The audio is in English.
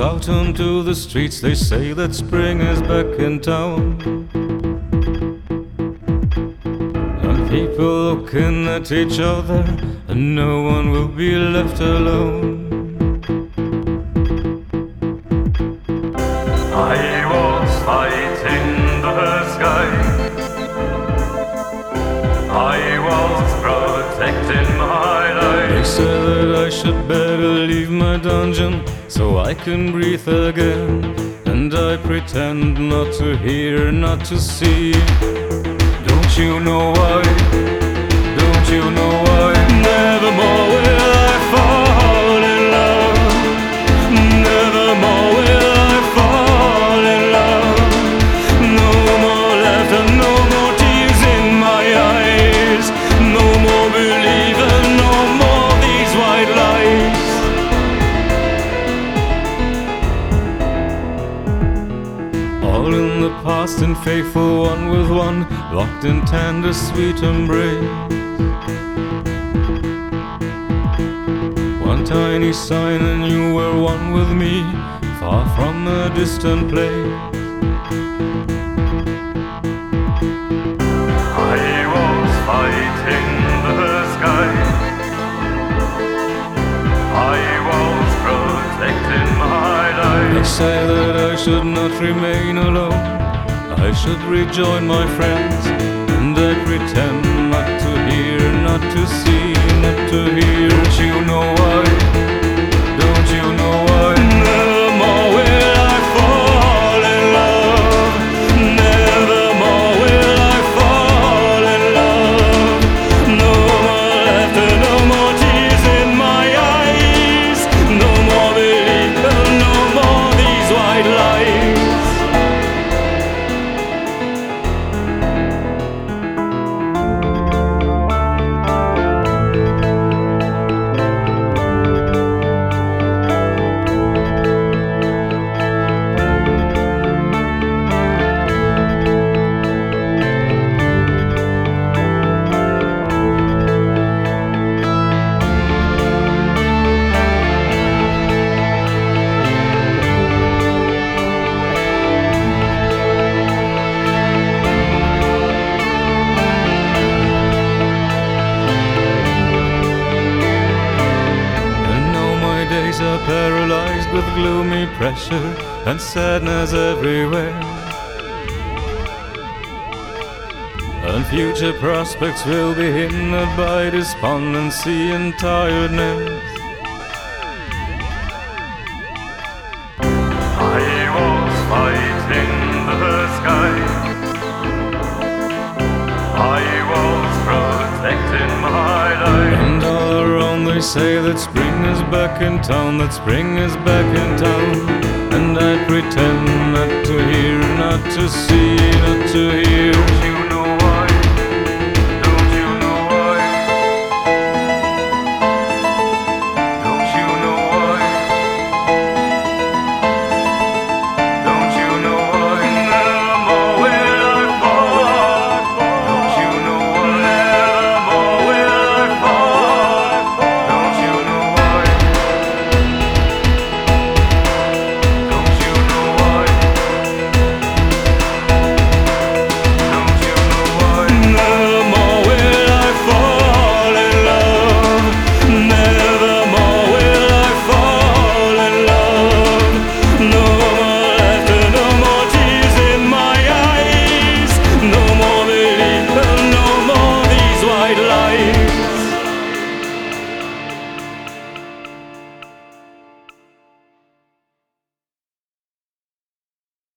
out onto the streets, they say that spring is back in town. And people looking at each other, and no one will be left alone. I was fighting the sky. I was protecting my life. They said that I should better my dungeon so I can breathe again. And I pretend not to hear, not to see. Don't you know why? Don't you know past and faithful one with one, locked in tender sweet embrace. One tiny sign and you were one with me, far from a distant place. I was fighting the sky. I was protecting my life. They say that I should not remain alone. I should rejoin my friends, and I pretend not to hear, not to see, not to hear. Don't you know why? With gloomy pressure and sadness everywhere. And future prospects will be hindered by despondency and tiredness. Say that spring is back in town, that spring is back in town. And I pretend not to hear, not to see, not to hear.